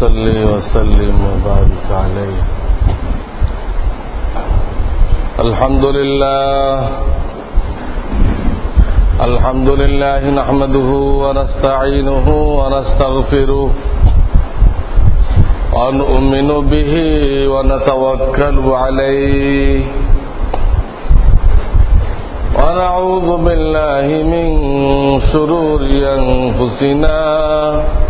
صل وسلم وبارك عليه الحمد لله الحمد لله نحمده ونستعينه ونستغفره ونؤمن به ونتوكل عليه ونعوذ بالله من شرور أنفسنا ونعوذ بالله من شرور أنفسنا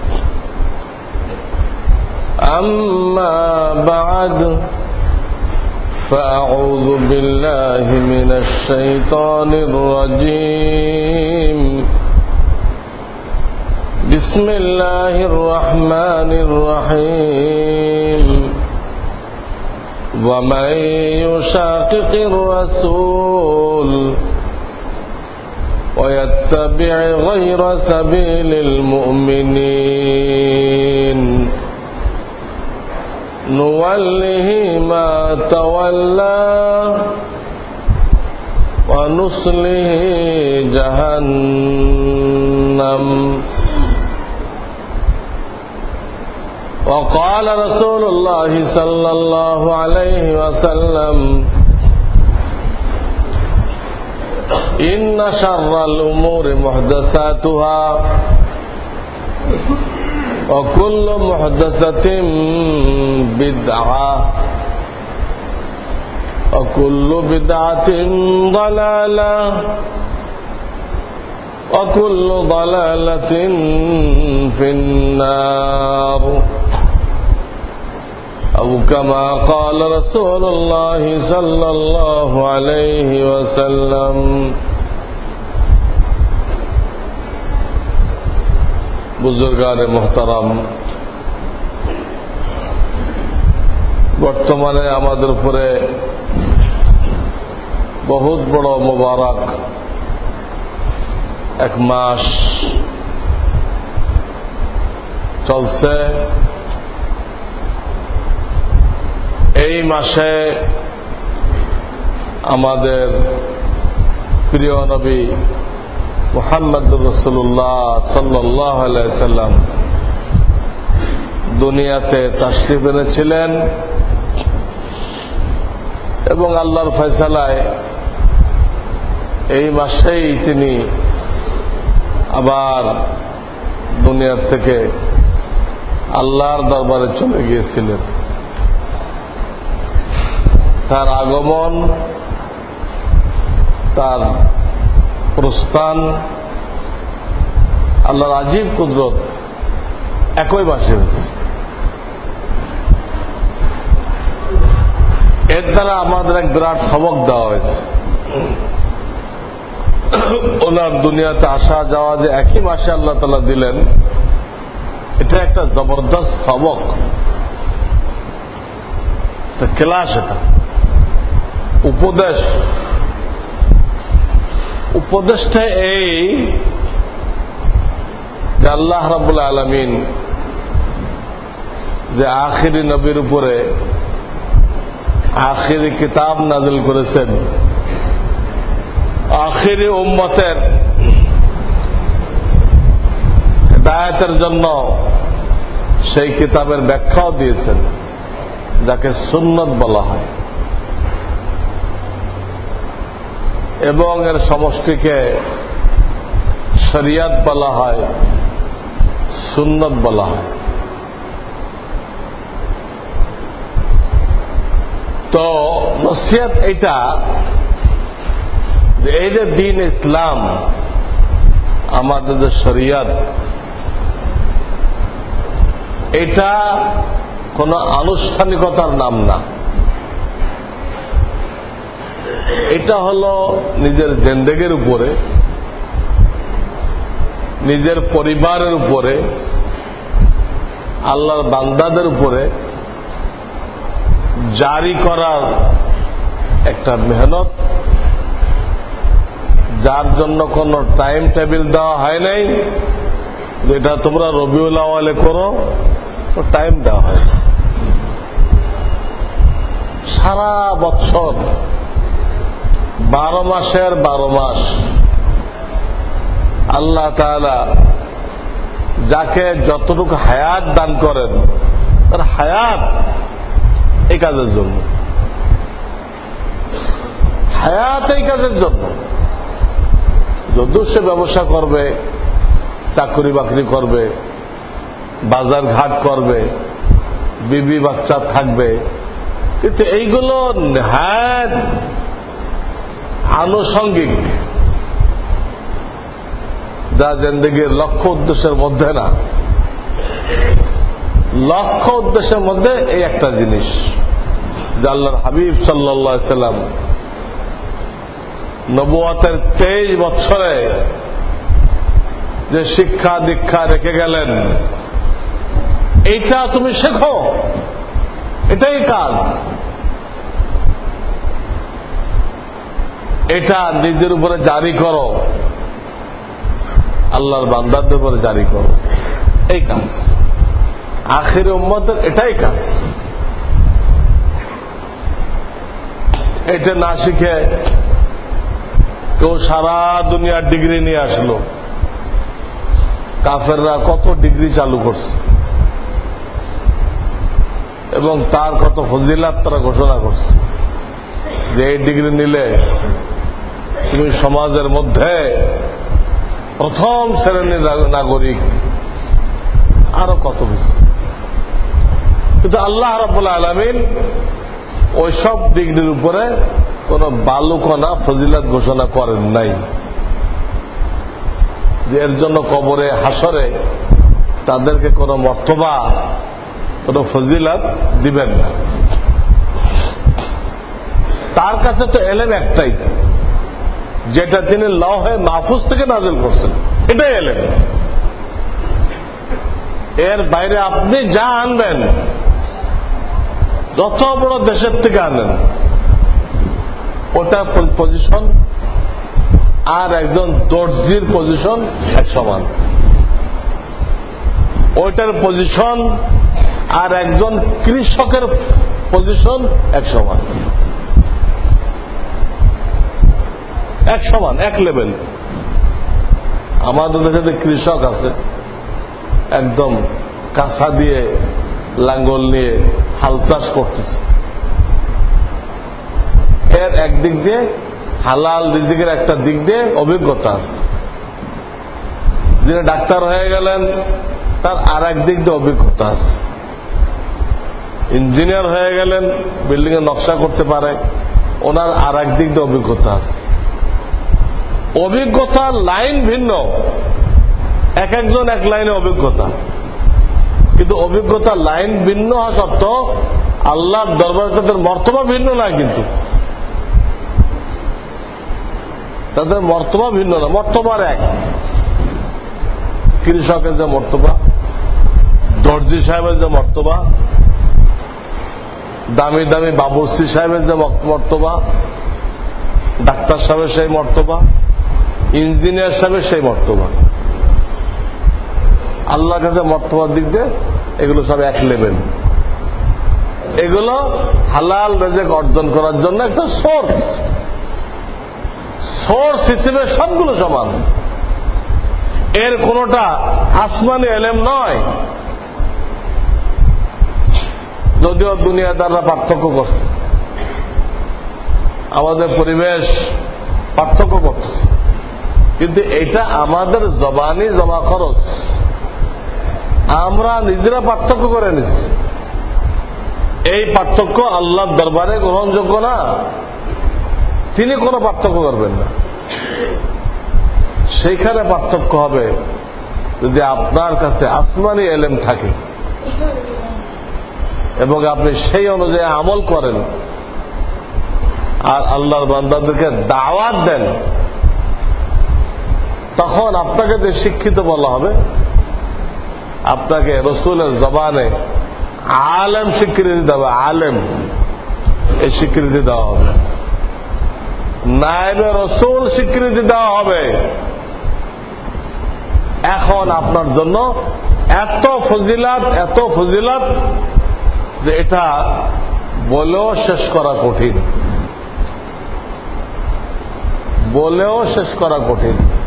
أما بعد فأعوذ بالله من الشيطان الرجيم. بسم الله الرحمن الرحيم. ومن يشاقق الرسول ويتبع غير سبيل المؤمنين. نوله ما تولى ونصله جهنم. وقال رسول الله صلى الله عليه وسلم إن شر الأمور محدثاتها. وكل محدثة بدعة. وكل بدعة ضلالة. وكل ضلالة في النار. أو كما قال رسول الله صلى الله عليه وسلم. বুজুর্গান মোহতারাম। বর্তমানে আমাদের উপরে বহুত বড় মোবারক। এক মাস চলছে। এই মাসে আমাদের প্রিয় নবী মোহাম্মদ রসুল্লাহ সাল্লাহ সাল্লাম দুনিয়াতে তাশরিফ এনেছিলেন এবং আল্লাহর ফয়সালায় এই মাসেই তিনি আবার দুনিয়ার থেকে আল্লাহর দরবারে চলে গিয়েছিলেন। তার আগমন, তার প্রস্থান আল্লাহর আজীব কুদরত একই মাসে হয়েছে। এর দ্বারা আমাদের এক বিরাট সবক দেওয়া হয়েছে। ওনার দুনিয়াতে আসা যাওয়া যে একই মাসে আল্লাহ তালা দিলেন, এটা একটা জবরদস্ত সবক। ক্লাস এটা। উপদেশ উপদেশটা এই যে আল্লাহ রাবুল আলমিন যে আখিরি নবীর উপরে আখিরি কিতাব নাজিল করেছেন। আখিরি উম্মতের দায়াতের জন্য সেই কিতাবের ব্যাখ্যাও দিয়েছেন, যাকে সুন্নত বলা হয়। এবং এর সমষ্টিকে শরিয়াত বলা হয়, সুন্নত বলা হয়। তো নসিহত এটা এই যে দিন ইসলাম, আমাদের যে শরিয়ত, এটা কোন আনুষ্ঠানিকতার নাম না। এটা হল নিজের জেন্দেগের উপরে, নিজের পরিবারের উপরে, আল্লাহর বান্দাদের উপরে জারি করার একটা মেহনত। যার জন্য কোন টাইম টেবিল দেওয়া হয় নাই। যেটা তোমরা রবিউল আওয়ালে করো তো টাইম দেওয়া হয় সারা বছর বারো মাসের বারো মাস। আল্লাহ যাকে যতটুকু হায়াত দান করেন, তার হায়াত এই কাজের জন্য। হায়াত এই কাজের জন্য। যদিও সে ব্যবসা করবে, চাকরি বাকরি করবে, বাজার ঘাট করবে, বিবি বাচ্চা থাকবে, কিন্তু এইগুলো নেহায়ত আনুষঙ্গিক। যা জেন্দিগির লক্ষ্য উদ্দেশ্যের মধ্যে না। লক্ষ্য উদ্দেশ্যের মধ্যে এই একটা জিনিস, যে আল্লাহর হাবিব সাল্লা সাল্লাম নবুয়াতের তেইশ বছরে যে শিক্ষা দীক্ষা রেখে গেলেন, এইটা তুমি শেখো। এটাই কাজ। এটা নিজের উপরে জারি করো। আল্লাহর বান্দাদের উপরে জারি করো। এই কাজ। আখের উম্মতের এটাই কাজ। এটা না শিখে কেউ সারা দুনিয়ার ডিগ্রি নিয়ে আসলো। কাফেররা কত ডিগ্রি চালু করছে। এবং তার কত ফজিলাত তারা ঘোষণা করছে। যে এই ডিগ্রি নিলে তুমি সমাজের মধ্যে প্রথম শ্রেণির নাগরিক। আরও কত কিছু কিন্তু আল্লাহ রবাহ আলমিন ওইসব ডিগ্রির উপরে কোন বালুকনা ফজিলাত ঘোষণা করেন নাই। যে এর জন্য কবরে হাসরে তাদেরকে কোন মর্তবা, কোন ফজিলাত দিবেন না। তার কাছে তো এলেন একটাই। যেটা তিনি লহে মাহফুজ থেকে নাজিল করছেন। এটাই এলেন। এর বাইরে আপনি যা আনবেন, যত বড় দেশের থেকে আনেন ওটা পজিশন আর একজন দর্জির পজিশন এক সমান ওইটার পজিশন আর একজন কৃষকের পজিশন এক সমান এক সমান, এক লেভেল আমাদের দেশে কৃষক আছে, একদম কাঁচা দিয়ে লাঙ্গল নিয়ে হাল চাষ করতেছে। এর একদিক দিয়ে হালাল রিজিকের একটা দিক দিয়ে অভিজ্ঞতা আছে। যিনি ডাক্তার হয়ে গেলেন, তার আর এক দিক দিয়ে অভিজ্ঞতা আছে। ইঞ্জিনিয়ার হয়ে গেলেন বিল্ডিং এর নকশা করতে পারে, ওনার আর এক দিক দিয়ে অভিজ্ঞতা আছে। অভিজ্ঞতার লাইন ভিন্ন। এক একজন এক লাইনে অভিজ্ঞতা। কিন্তু অভিজ্ঞতার লাইন ভিন্ন হওয়া সত্ত্বেও আল্লাহর দরবার তাদের মর্তবা ভিন্ন না কিন্তু। তাদের মর্তবা ভিন্ন না মর্তবার এক। কৃষকের যে মর্তবা, দর্জি সাহেবের যে মর্তবা, দামি দামি বাবুশ্রী সাহেবের যে মর্তবা, ডাক্তার সাহেবের সেই মর্তবা ইঞ্জিনিয়ার সাহেবের সেই মর্তবা। আল্লাহর কাছে মর্তবার দিক দিয়ে এগুলো সব এক লেভেল এগুলো হালাল রেজেক অর্জন করার জন্য একটা সোর্স সোর্স হিসেবে সবগুলো সমান। এর কোনটা আসমানি এলেম নয়। যদিও দুনিয়াদাররা পার্থক্য করছে। আমাদের পরিবেশ পার্থক্য করছে কিন্তু এটা আমাদের জবানি জমা খরচ। আমরা নিজেরা পার্থক্য করে নিচ্ছি। এই পার্থক্য আল্লাহর দরবারে গ্রহণযোগ্য না। তিনি কোনো পার্থক্য করবেন না। সেইখানে পার্থক্য হবে যদি আপনার কাছে আসমানি এলেম থাকে এবং আপনি সেই অনুযায়ী আমল করেন আর আল্লাহর বান্দাদেরকে দাওয়াত দেন তখন আপনাকে যে শিক্ষিত বলা হবে, আপনাকে রসুলের জবানে আলেম স্বীকৃতি দেওয়া আলেম এই স্বীকৃতি দেওয়া হবে। নায়বে রসুল স্বীকৃতি দেওয়া হবে। এখন আপনার জন্য এত ফজিলাত এত ফজিলাত যে এটা বলেও শেষ করা কঠিন। বলেও শেষ করা কঠিন।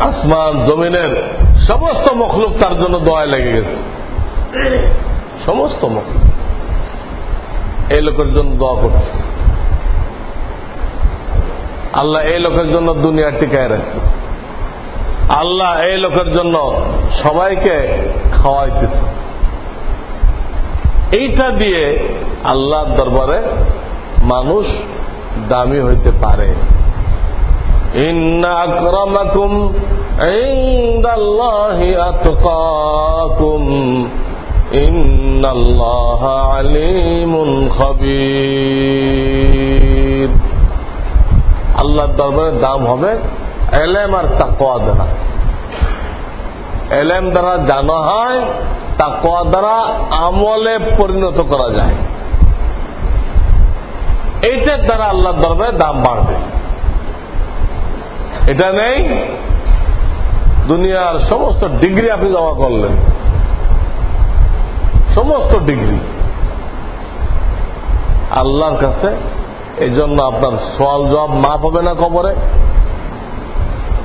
আসমান, জমিনের সমস্ত মখলুক তার জন্য দোয়ায় লেগে গেছে। সমস্ত মখলুক। এই লোকের জন্য দোয়া করছে। আল্লাহ এই লোকের জন্য দুনিয়া টিকায় রাখছে। আল্লাহ এই লোকের জন্য সবাইকে খাওয়াইতেছে। এইটা দিয়ে আল্লাহর দরবারে মানুষ দামি হইতে পারে। আক্রমাকুম আতকাকুম ইন্নাল্লাহ আলিমুন খবীর। আল্লাহর দরবারে দাম হবে এলেম আর তাকোয়া দ্বারা। এলেম দ্বারা জানা হয় তাকোয়া দ্বারা আমলে পরিণত করা যায়। এইটার দ্বারা আল্লাহর দরবারে দাম বাড়বে। এটা নেই। দুনিয়ার সমস্ত ডিগ্রি আপনি জমা করলেন। সমস্ত ডিগ্রি। আল্লাহর কাছে এই জন্য আপনার সোয়াল জবাব মাফ হবে না কবরে?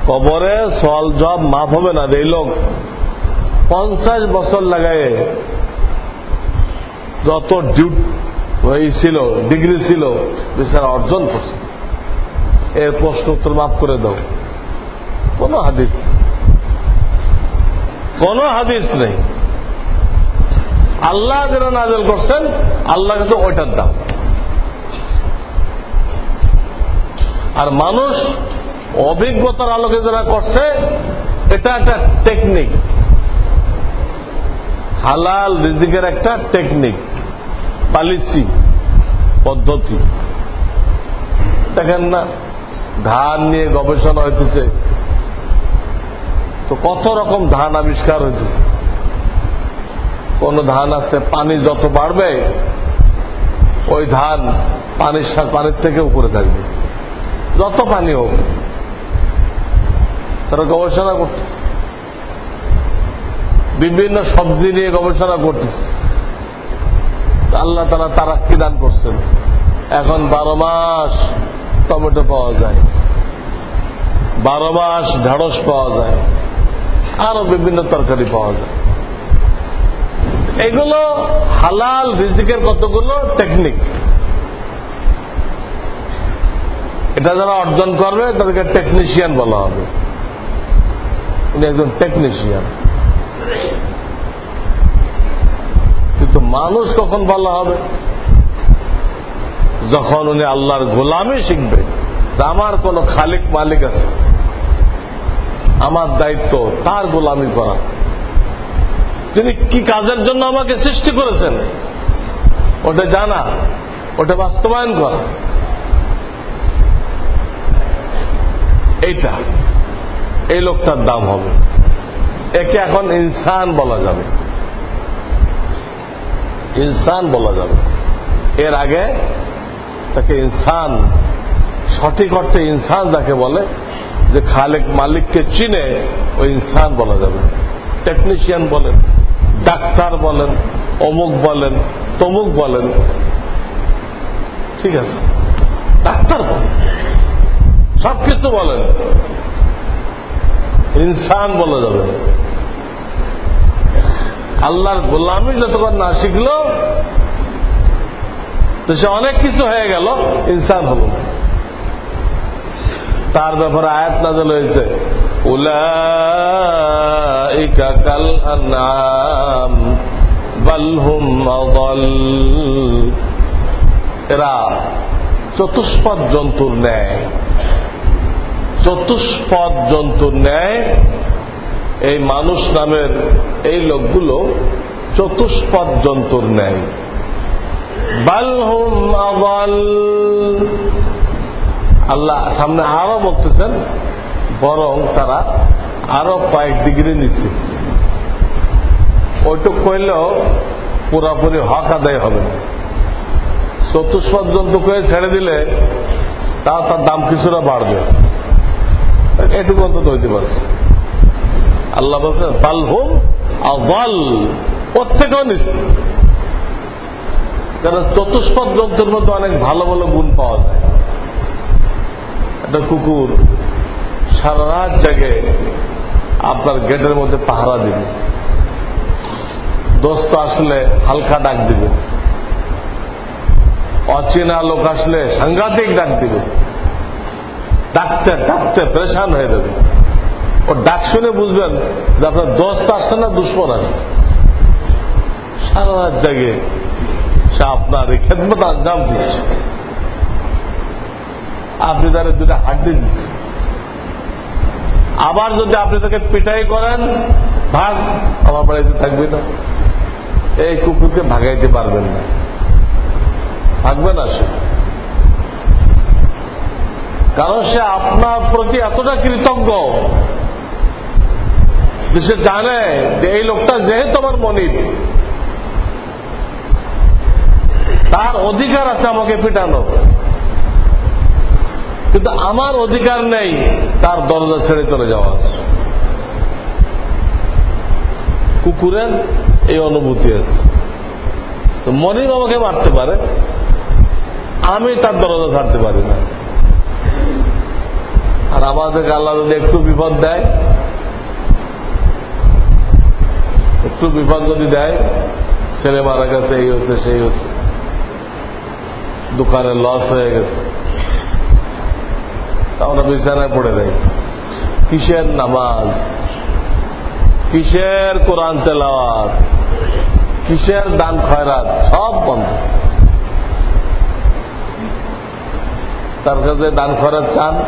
কবরে সোয়াল জবাব মাফ হবে না এই লোক। পঞ্চাশ বছর লাগায় যত ডিউট ছিল, ডিগ্রি ছিল, বিচার অর্জন করছে। এর প্রশ্ন উত্তর মাফ করে দাও। কোন হাদিস কোন হাদিস নেই। আল্লাহ যেটা নাজল করছেন, আল্লাহ কিন্তু ওইটার দাম। আর মানুষ অভিজ্ঞতার আলোকে যারা করছে, এটা একটা টেকনিক হালাল রিজিকের একটা টেকনিক পলিসি পদ্ধতি। দেখেন না ধান নিয়ে গবেষণা হইতেছে। তো কত রকম ধান আবিষ্কার হইতেছে? কোন ধান আছে, পানি যত বাড়বে, ওই ধান পানির পানির থেকে উপরে থাকবে। যত পানি হোক, তারা গবেষণা করতেছে। বিভিন্ন সবজি নিয়ে গবেষণা করতেছে। আল্লাহ তারা তারা কি দান করছেন। এখন বারো মাস টমেটো পাওয়া যায়। বারো মাস ঢেঁড়স পাওয়া যায়। আরও বিভিন্ন তরকারি পাওয়া যায়। এগুলো হালাল রিজিকের কতগুলো? টেকনিক। এটা যারা অর্জন করবে, তাদেরকে টেকনিশিয়ান বলা হবে। উনি একজন টেকনিশিয়ান। কিন্তু মানুষ কখন বলা হবে? যখন উনি আল্লাহর গোলামই শিখবে আমার কোন খালিক মালিক আছে। আমার দায়িত্ব তার গোলামি করা। তিনি কি কাজের জন্য আমাকে সৃষ্টি করেছেন? ওটা জানা, ওটা বাস্তবায়ন করা। এইটা, এই লোকটার দাম হবে। একে এখন ইনসান বলা যাবে। ইনসান বলা যাবে। এর আগে তাকে ইনসান, সঠিক অর্থে ইনসান যাকে বলে, যে খালেক মালিককে চিনে ওই ইনসান বলা যাবে। টেকনিশিয়ান বলেন, ডাক্তার বলেন, অমুক বলেন, তমুক বলেন। ঠিক আছে। ডাক্তার বলেন। সব কিছু বলেন। ইনসান বলা যাবে। আল্লাহর গোলামি যতক্ষণ না শিখলো তো সে অনেক কিছু হয়ে গেল, ইনসান হল। তার ব্যাপারে আয়াত নাজল হয়েছে, উলাইকা এরা চতুষ্পদ জন্তুর ন্যায়, চতুষ্পদ জন্তুর ন্যায় এই মানুষ নামের এই লোকগুলো চতুষ্পদ জন্তুর ন্যায়। আবাল। আল্লাহ সামনে আরও বলতেছেন, বরং তারা আরও কয়েক ডিগ্রি নিচ্ছে ওইটুক কইলেও পুরাপুরি হক আদায় হবে না। চতুষ্পদ জন্তুকে ছেড়ে দিলে তা তার দাম কিছুটা বাড়বে। এটুকু অন্তত হইতে পারছে। আল্লাহ বলছে বালহুম আল প্রত্যেকেও নিচ্ছে কারণ চতুষ্পদ জন্তুর মধ্যে অনেক ভালো ভালো গুণ পাওয়া যায়। একটা কুকুর সারা রাত জাগে, আপনার গেটের মধ্যে পাহারা দিবে। দোস্ত আসলে হালকা ডাক দিবে। অচেনা লোক আসলে সাংঘাতিক ডাক দিবে। ডাকতে ডাকতে প্রেশান হয়ে যাবে। ও ডাক শুনে বুঝবেন যে আপনার দোস্ত আসছে না দুশ্মন আসছে। সারা রাত জাগে সে আপনার খেদমত আঞ্জাম দিচ্ছে আপনি তার দুটা হাড্ডি দিচ্ছেন আবার যদি আপনি তাকে পিটাই করেন, ভাগ, আমার বাড়িতে থাকবে না। এই কুকুরকে ভাগাইতে পারবেন না। থাকবে না সে। কারণ সে আপনার প্রতি এতটা কৃতজ্ঞ যে সে জানে যে এই লোকটা যেহেতু আমার মনির তার অধিকার আছে আমাকে পিটানো। কিন্তু আমার অধিকার নেই, তার দরজা ছেড়ে চলে যাওয়ার কুকুরের এই অনুভূতি আছে। তো আমাকে মারতে পারে, আমি তার দরজা ছাড়তে পারি না। আর আমাদেরকে আল্লাহ যদি একটু বিপদ দেয়, একটু বিপদ যদি দেয়, ছেলে মারা গেছে, এই হচ্ছে, সেই হচ্ছে। দোকানে লস হয়ে গেছে। আমরা বিছানায় পড়ে দেয় কিসের নামাজ? কিসের কোরআন তেলাওয়াত? কিসের দান খয়রাত? সব বন্ধ। তার কাছে দান খয়রাত চান?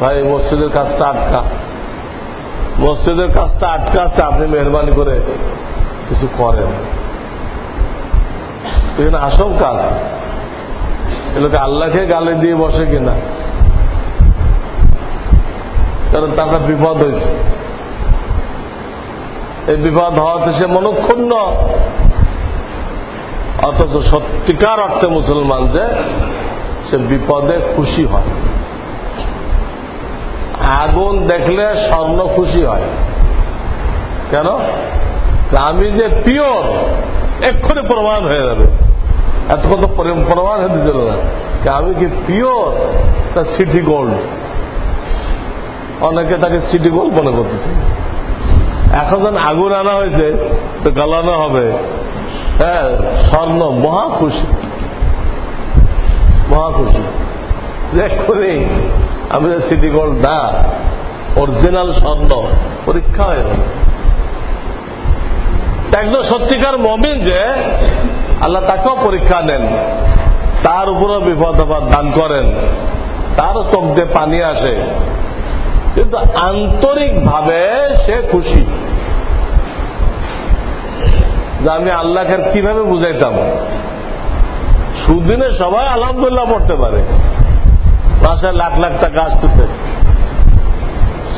ভাই, মসজিদের কাজটা আটকা। মসজিদের কাজটা আটকা আছে, আপনি মেহরবানি করে কিছু করেন। এখানে আশঙ্কা আছে। এগুলোকে আল্লাহকে গালে দিয়ে বসে কিনা? কারণ তার বিপদ হয়েছে। এই বিপদ হওয়াতে সে মনক্ষুণ্ণ। অথচ সত্যিকার অর্থে মুসলমান যে, সে বিপদে খুশি হয়। আগুন দেখলে স্বর্ণ খুশি হয়। কেন? আমি যে পিওর, এক্ষুনি প্রমাণ হয়ে যাবে। এত কত প্রমাণ হতে ছিল না। আমি কি পিওর তা সিটি গোল্ড অনেকে তাকে সিটি গোল্ড মনে করতেছে। এখন আগুন আনা হয়েছে, তো গালানো হবে। হ্যাঁ স্বর্ণ। মহা খুশি। মহা খুশি। এক্ষুনি আমি সিটি গোল্ড না অরিজিনাল স্বর্ণ, পরীক্ষা হয়ে একজন সত্যিকার মমিন যে আল্লাহ তাকেও পরীক্ষা নেন, তার উপরও বিপদ আবার দান করেন, তারও চোখ দিয়ে পানি আসে। কিন্তু আন্তরিক ভাবে সে খুশি। যে আমি আল্লাহকে কীভাবে বুঝাইতাম? সুদিনে সবাই আলহামদুল্লাহ পড়তে পারে। মাসে লাখ লাখ টাকা আসতেছে।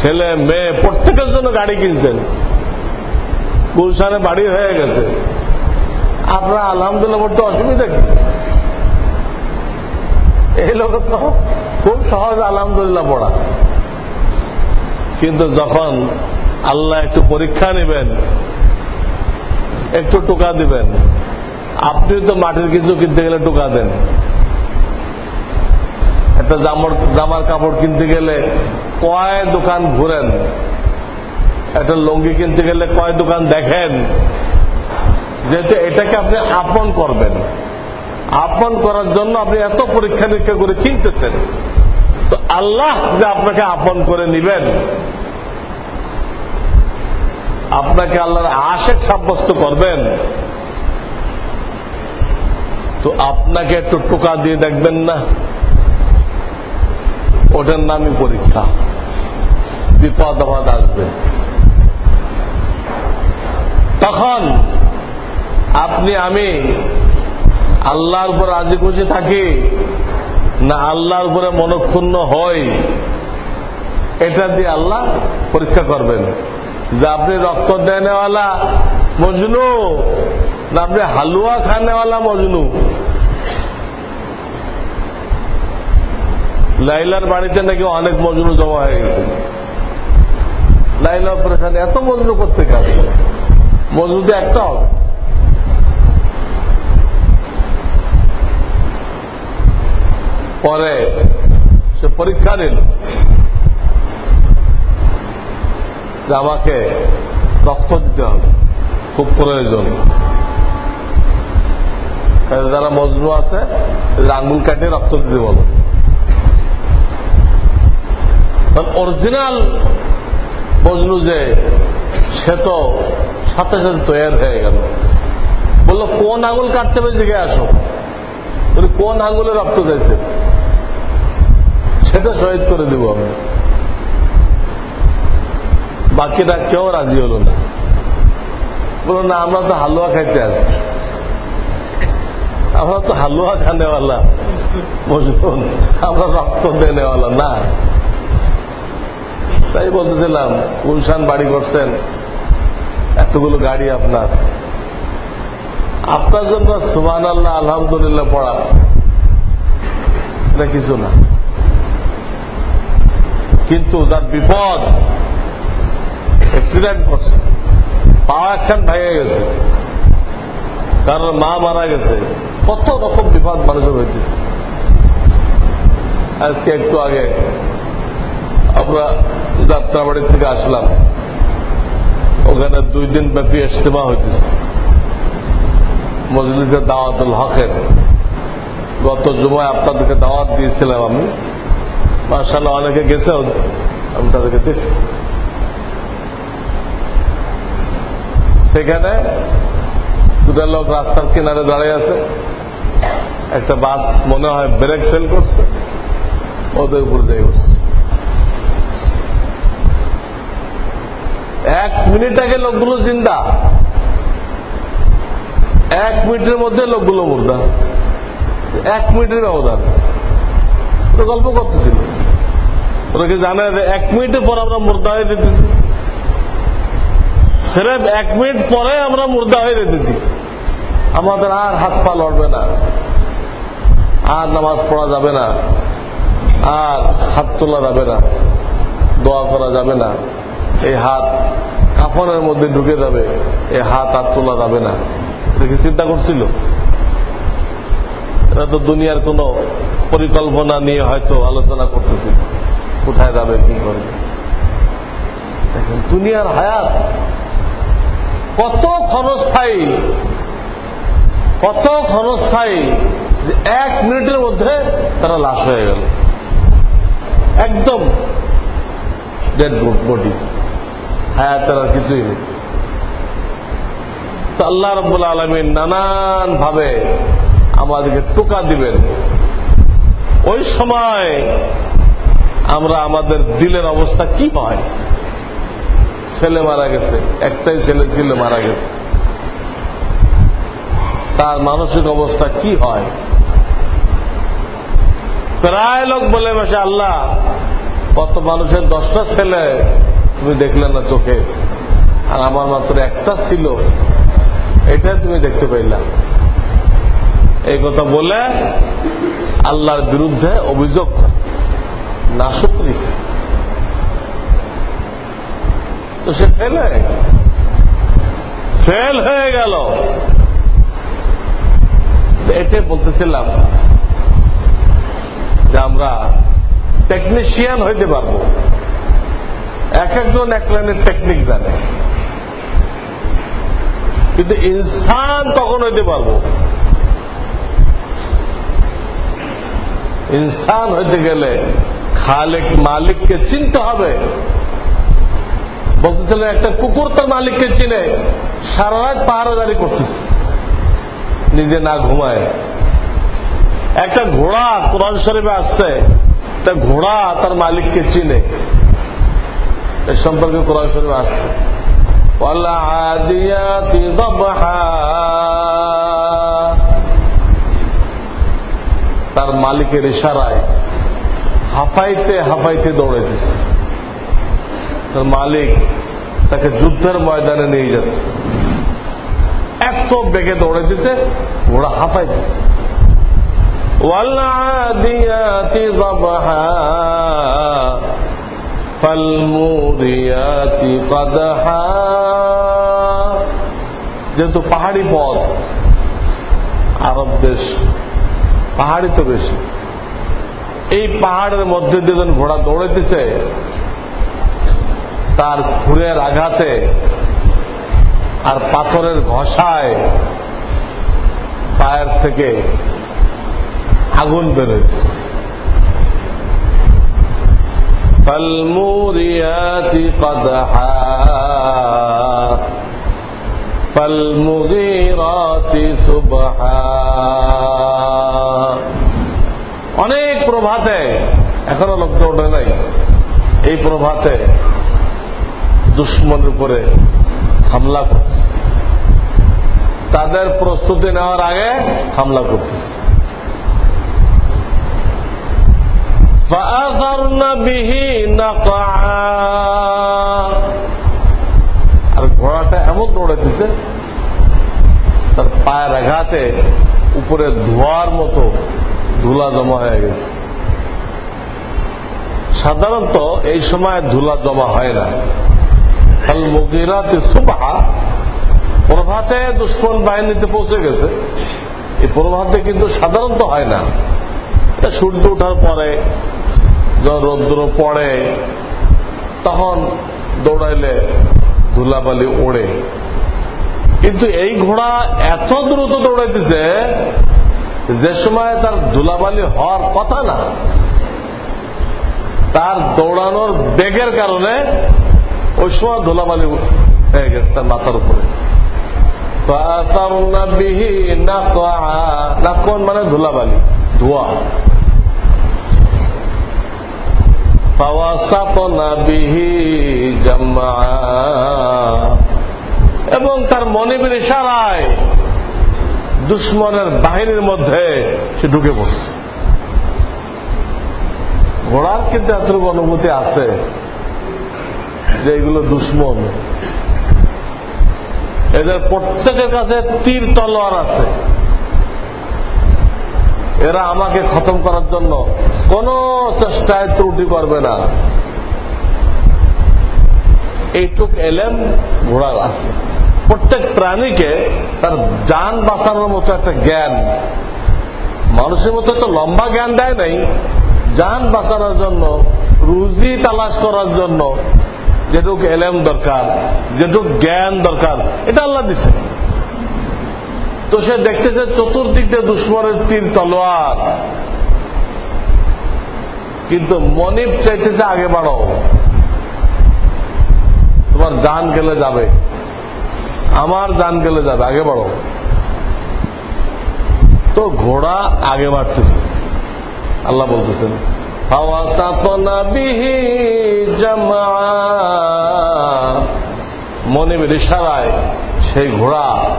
ছেলে, মেয়ে, প্রত্যেকের জন্য গাড়ি কিনছেন। গুলশানে বাড়ি হয়ে গেছে। আপনার আলহামদুল্লাহ পড়তে অসুবিধা কি? এই লোক তো খুব সহজ আলহামদুলিল্লাহ পড়া। কিন্তু যখন আল্লাহ একটু পরীক্ষা নেবেন, একটু টোকা দিবেন, আপনি তো মাটির কিছু কিনতে গেলে টোকা দেন। একটা জামার কাপড় কিনতে গেলে কয় দোকান ঘুরেন? একটা লঙ্গি কিনতে গেলে কয় দোকান দেখেন? যেহেতু এটাকে আপনি আপন করবেন। আপন করার জন্য আপনি এত পরীক্ষা নিরীক্ষা করে কিনতেছেন। তো আল্লাহ যে আপনাকে আপন করে নিবেন, আপনাকে আল্লাহর আশেক সাব্যস্ত করবেন, তো আপনাকে একটু টোকা দিয়ে দেখবেন না। ওটার নামই পরীক্ষা। বিপদ আসবে। তখন আপনি, আমি আল্লাহর উপর রাজি খুশি থাকি না আল্লাহর উপরে মনক্ষুণ্ণ হই, এটা দিয়ে আল্লাহ পরীক্ষা করবেন। যে আপনি রক্ত দেনেওয়ালা মজনু না আপনি হালুয়া খানেওয়ালা মজনু। লাইলার বাড়িতে নাকি অনেক মজনু জমা হয়ে গেছে। লাইলা অপারেশন, এত মজনু করতে কাজ মজনু তো একটা হবে পরে সে পরীক্ষা নিল যে আমাকে রক্ত দিতে হবে, খুব প্রয়োজন। যারা মজনু আছে আঙ্গুল কাটিয়ে রক্ত দিতে বলো। অরিজিনাল মজনু যে, সে তো সাথে সাথে তৈরি হয়ে গেল। বলল, কোন আঙুল কাটতে হবে জিগে আসো। বলি, কোন আঙুলে রক্ত চাইছে সেটা শহীদ করে দিব আমি। বাকিরা কেউ রাজি হলো না। বলো না, আমরা তো হালুয়া খাইতে আসছি। আমরা তো হালুয়া খানেওয়ালা। বুঝুন, আমরা রক্ত দেনেওয়ালা, না। তাই বলতেছিলাম, গুলশান বাড়ি করছেন। এতগুলো গাড়ি আপনার। আপনার জন্য সুমান আল্লাহ আলহামদুলিল্লাহ পড়া। এটা কিছু না। কিন্তু যার বিপদ অ্যাক্সিডেন্ট করছে পা একখান ভেঙে গেছে কারণ মা মারা গেছে, কত রকম বিপদ মানুষের হইতেছে। আজকে একটু আগে আমরা যাত্রাবাড়ি থেকে আসলাম। ওখানে দুই দিন ব্যাপী ইস্তেমা হইতেছে। মজলিসের দাওয়াতুল হকের। গত জুমায় আপনাদেরকে দাওয়াত দিয়েছিলাম আমি। মার্শাল অনেকে গেছে আমি তাদেরকে দেখছি। সেখানে দুটা লোক রাস্তার কিনারে দাঁড়িয়ে আছে। একটা বাস মনে হয় ব্রেক ফেল করছে। ওদের উপর দিয়ে উঠছে। এক মিনিট আগে লোকগুলো জিন্দা। এক মিনিটের মধ্যে লোকগুলো মুর্দা। এক মিনিটের ব্যবধান। গল্প করতেছিল। ওরা কি জানে যে এক মিনিটের পর আমরা মুর্দা হয়ে যেতেছি? সেরেফ এক মিনিট পরে আমরা মুর্দা হয়ে যেতেছি। আমাদের আর হাত পা লড়বে না। আর নামাজ পড়া যাবে না। আর হাত তোলা যাবে না। দোয়া করা যাবে না। এই হাত কাফনের মধ্যে ঢুকে যাবে এই হাত আর তোলা যাবে না। দেখে চিন্তা করছিল? এরা তো দুনিয়ার কোন পরিকল্পনা নিয়ে হয়তো আলোচনা করতেছিল। কোথায় যাবে, কি করবে দেখেন, দুনিয়ার হায়াত কত ক্ষণস্থায়ী কত ক্ষণস্থায়ী যে এক মিনিটের মধ্যে তারা লাশ হয়ে গেল। একদম ডেড বডি। হায়াতের আর কিছুই নেই। তো আল্লাহ রব্বুল আলমীর নানান ভাবে আমাদেরকে টোকা দিবেন। ওই সময় আমরা আমাদের দিলের অবস্থা কি হয়? ছেলে মারা গেছে, একটাই ছেলে ছিল, মারা গেছে। তার মানসিক অবস্থা কি হয়? প্রায় লোক বলে মাসে আল্লাহ, কত মানুষের দশটা ছেলে তুমি দেখলে না চোখে? আর আমার মাত্র একটা ছিল। এটা তুমি দেখতে পাইলা। এই কথা বলে আল্লাহর বিরুদ্ধে অভিযোগ না শুক্রি তো সে ফেল হয়ে ফেল হয়ে গেল। এটাই বলতেছিলাম যে আমরা টেকনিশিয়ান হইতে পারব। এক একজন এক লাইনের টেকনিক জানে। কিন্তু ইনসান তখন হইতে পারব। ইনসান হইতে গেলে খালেক মালিককে চিনতে হবে। বলতেছিল একটা কুকুর তার মালিককে চিনে, সারা রাত পাহারাদারি করতেছে। নিজে না ঘুমায়। একটা ঘোড়া কোরআন শরীফে আসছে একটা ঘোড়া তার মালিককে চিনে। এ সম্পর্কে কোরআন শরীফে আসছে والعاديات ضبحا তার মালিকের ইশারায় হাফাইতে হাফাইতে দৌড়াইতেছে তার মালিক তাকে যুদ্ধের ময়দানে নিয়ে যাচ্ছে এত বেগে দৌড়াইতেছে ঘোড়া হাফাইতেছে والعاديات ضبحا যেহেতু পাহাড়ি পথ, আরব দেশ, পাহাড়ি তো বেশি। এই পাহাড়ের মধ্যে দিয়ে ঘোড়া দৌড়েতেছে তার ঘুরের আঘাতে আর পাথরের ঘষায় পায়ের থেকে আগুন বেরোয় فالموريات قدحا فالمغيرات سبحا অনেক প্রভাতে এখনো লোক ওঠে নাই এই প্রভাতে দুশ্মনের উপরে হামলা করছে তাদের প্রস্তুতি নেওয়ার আগে হামলা করতেছে আর ঘোড়াটা এমন দৌড়াইতেছে, তার পায়ের আঘাতে উপরে ধোয়ার মতো ধুলা জমা হয়ে গেছে। সাধারণত এই সময় ধুলা জমা হয় না। কাল মগিরাতে সুবাহা, প্রভাতে দুশ্মন বাহিনীতে পৌঁছে গেছে। এই প্রভাতে কিন্তু সাধারণত হয় না। সূর্য ওঠার পরে যখন রৌদ্র পড়ে, তখন দৌড়াইলে ধুলাবালি ওড়ে। কিন্তু এই ঘোড়া এত দ্রুত দৌড়াইতেছে যে সময় তার ধুলাবালি হওয়ার কথা না। তার দৌড়ানোর বেগের কারণে ওই সময় ধুলাবালি হয়ে গেছে তার মাথার উপরে। মানে ধুলাবালি, ধোয়া। এবং তার মনিবের ইশারায় দুশ্মনের বাহিনীর মধ্যে সে ঢুকে পড়ছে। ঘোড়ার কিন্তু এতটুকু অনুভূতি আছে যে এগুলো দুশ্মন। এদের প্রত্যেকের কাছে তীর তলোয়ার আছে। এরা আমাকে খতম করার জন্য কোন চেষ্টায় ত্রুটি করবে না। এইটুক এলেম ঘোড়ার আছে। প্রত্যেক প্রাণীকে তার যান বাঁচানোর মতো একটা জ্ঞান। মানুষের মতো তো লম্বা জ্ঞান দেয় নাই। যান বাঁচানোর জন্য, রুজি তালাশ করার জন্য যেটুক এলেম দরকার, যেটুক জ্ঞান দরকার, এটা আল্লাহ দিছে। তো সে দেখতেছে চতুর্দিক দিয়ে দুশ্মনের তীর তলোয়ার। কিন্তু মনিব চাইতেছে আগে বাড়ো তোমার জান গেলে যাবে। আমার জান গেলে যাবে, আগে বাড়ো তো ঘোড়া আগে বাড়তেছে। আল্লাহ বলতেছেন মনিবের ইশারায় সেই ঘোড়া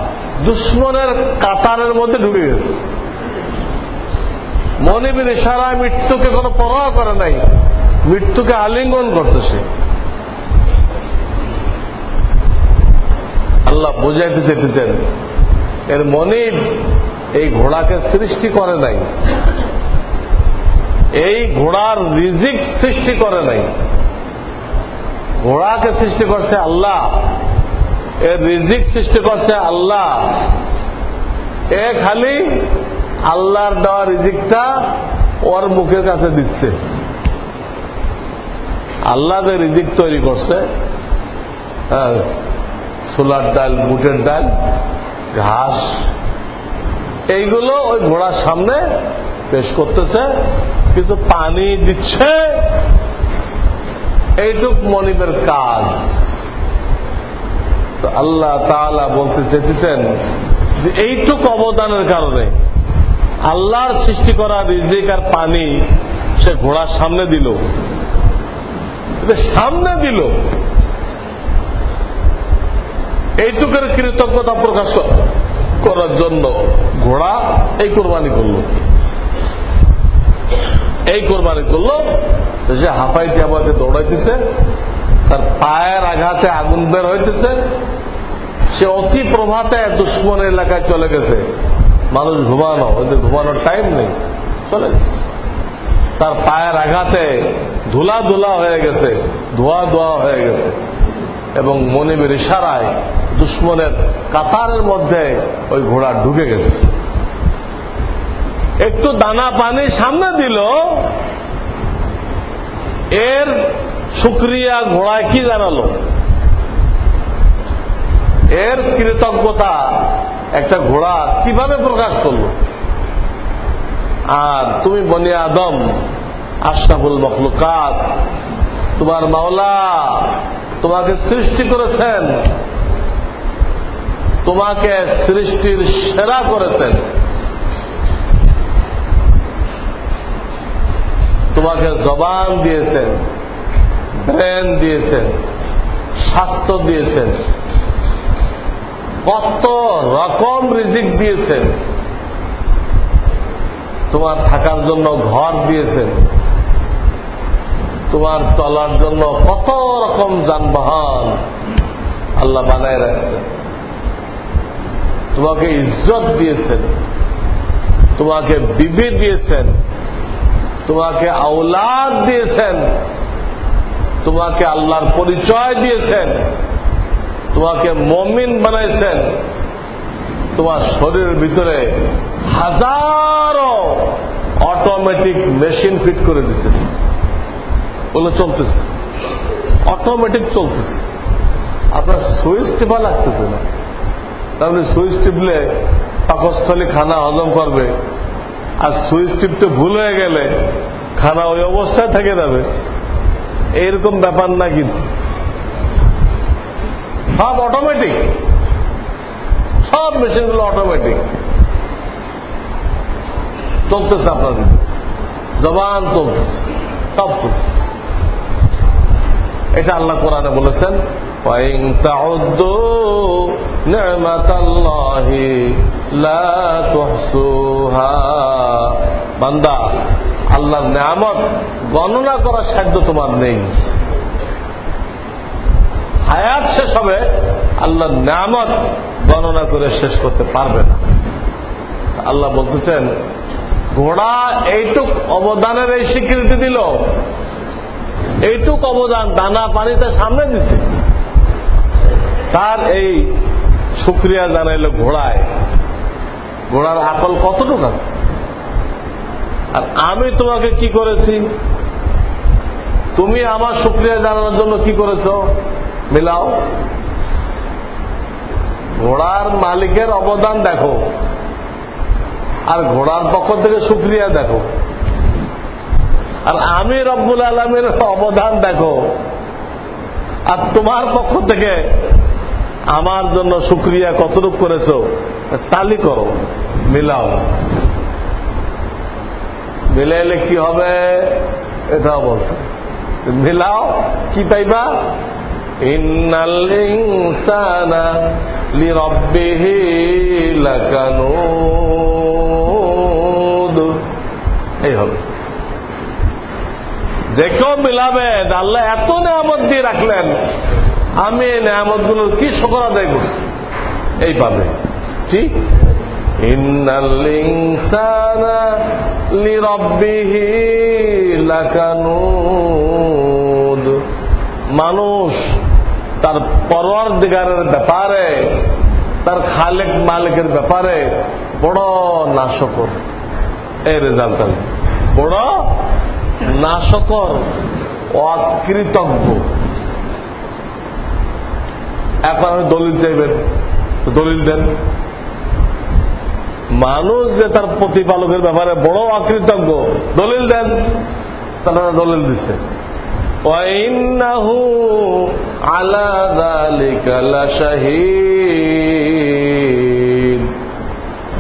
দুশ্মনের কাতারের মধ্যে ঢুকে গেছে। মনিবের ইশারায় মৃত্যুকে কোনো পরোয়া করে নাই। মৃত্যুকে আলিঙ্গন করছে সে। আল্লাহ বুঝাইতে চেতেছেন এর মনিব এই ঘোড়াকে সৃষ্টি করে নাই। এই ঘোড়ার রিজিক সৃষ্টি করে নাই। ঘোড়াকে সৃষ্টি করছে আল্লাহ। এর রিজিক সৃষ্টি করছে আল্লাহ। এ খালি আল্লাহর দেওয়া রিজিকটা ওর মুখের কাছে দিচ্ছে। আল্লাহ যে রিজিক তৈরি করছে হ্যাঁ, ছোলার ডাল বুটের ডাল ঘাস এইগুলো ওই ঘোড়ার সামনে পেশ করতেছে কিছু পানি দিচ্ছে। এইটুক মনিবের কাজ। তো আল্লাহ তাআলা বলতে চেয়েছেন যে এইটুক অবদানের কারণে আল্লাহর সৃষ্টি করা রিজিক আর পানি সে ঘোড়ার সামনে দিল। সামনে দিল। এইটুকের কৃতজ্ঞতা প্রকাশ করার জন্য ঘোড়া এই কোরবানি করল। এই কোরবানি করল সে হাঁপাইতে আমাকে দৌড়াইতেছে। তার পায়ের আঘাতে আগুন বের হইতেছে। সে অতি প্রভাতে দুশ্মন এলাকায় চলে গেছে। মানুষ ঘুমানো ওদের ঘুমানোর টাইম নেই, চলে গেছে। তার পায়ের আঘাতে ধুলা ধুলা হয়ে গেছে, ধোয়া ধোয়া হয়ে গেছে। এবং মনিবের ইশারায় দুশ্মনের কাতারের মধ্যে ওই ঘোড়া ঢুকে গেছে। একটু দানা পানি সামনে দিল, এর শুক্রিয়া ঘোড়ায় কি জানালো? এর কৃতজ্ঞতা একটা ঘোড়া কীভাবে প্রকাশ করল? আর তুমি বনি আদম, আশরাফুল মখলুকাত, তোমার মাওলা তোমাকে সৃষ্টি করেছেন, তোমাকে সৃষ্টির সেরা করেছেন। তোমাকে জবান দিয়েছেন। ব্রেন দিয়েছেন, স্বাস্থ্য দিয়েছেন, কত রকম রিজিক দিয়েছেন। তোমার থাকার জন্য ঘর দিয়েছেন, তোমার চলার জন্য কত রকম যানবাহন আল্লাহ বানায় রাখছেন। তোমাকে ইজ্জত দিয়েছেন, তোমাকে বিবি দিয়েছেন, তোমাকে আউলাদ দিয়েছেন। তোমাকে আল্লাহর পরিচয় দিয়েছেন। তোমাকে মমিন বানাইছেন। তোমার শরীরের ভিতরে হাজারো অটোমেটিক মেশিন ফিট করে দিচ্ছেন ওগুলো চলতেছে। অটোমেটিক চলতেছে। আপনার সুইচ টিপা লাগতেছে না। তাহলে সুইচ টিপলে পাকস্থলী খানা হজম করবে। আর সুইচ টিপতে ভুল হয়ে গেলে খানা ওই অবস্থায় থেকে যাবে। এরকম ব্যাপার না কিন্তু। সব অটোমেটিক সব মেশিনগুলো অটোমেটিক চলতেছে আপনাদের জবান চলতেছে, সব চলতেছে। এটা আল্লাহ কোরআনে বলেছেন বান্দা আল্লাহর নিয়ামত গণনা করার সাধ্য তোমার নেই। হায়াত শেষ হবে, আল্লাহর নিয়ামত গণনা করে শেষ করতে পারবে না। আল্লাহ বলতেছেন, ঘোড়া এইটুক অবদানের এই স্বীকৃতি দিল, এইটুক অবদান দানা পানিতে সামনে দিচ্ছে তার এই সুক্রিয়া জানাইল ঘোড়ায়। ঘোড়ার আকল কতটুক আছে? আর আমি তোমাকে কি করেছি? তুমি আমার সুক্রিয়া জানানোর জন্য কি করেছ? মিলাও। ঘোড়ার মালিকের অবদান দেখো। আর ঘোড়ার পক্ষ থেকে সুক্রিয়া দেখো। আর আমি রব্বুল আলমের অবদান দেখো। আর তোমার পক্ষ থেকে আমার জন্য সুক্রিয়া কতটুকু করেছ, তালি করো। মিলাও। মিলাইলে কি হবে? এটাও বলছে। মিলাও, কি পাইবা? ইন্নাল ইনসানা লিরাব্বিহি লাকানুদ এই হবে। যে কেউ মিলাবেন আল্লাহ এত নিয়ামত দিয়ে রাখলেন, আমি এই নিয়ামতগুলোর কি শকর আদায় করছি? এই পাবে। ঠিক? মানুষ তার পরোয়ার দিগারের ব্যাপারে, তার খালেক মালিকের ব্যাপারে বড় নাশকর। এই রেজাল্ট বড় নাশকর, অকৃতজ্ঞ। এখন আপনি দলিল চাইবেন, দলিল দেন। মানুষ যে তার প্রতিপালকের ব্যাপারে বড় অকৃতজ্ঞ দলিল দেন, তারা দলিল দিচ্ছে।